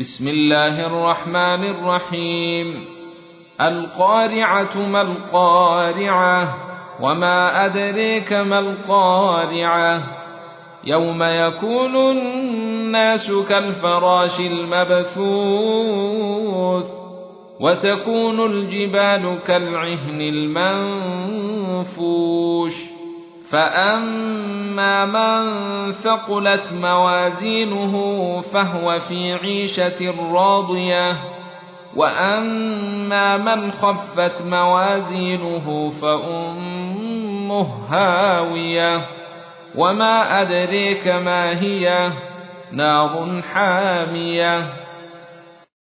بسم الله الرحمن الرحيم. القارعة ما القارعة وما أدريك ما القارعة. يوم يكون الناس كالفراش المبثوث وتكون الجبال كالعهن المنفوش فاما من ثقلت موازينه فهو في عيشه راضيه واما من خفت موازينه فامه هاويه وما ادريك ما هي نار حاميه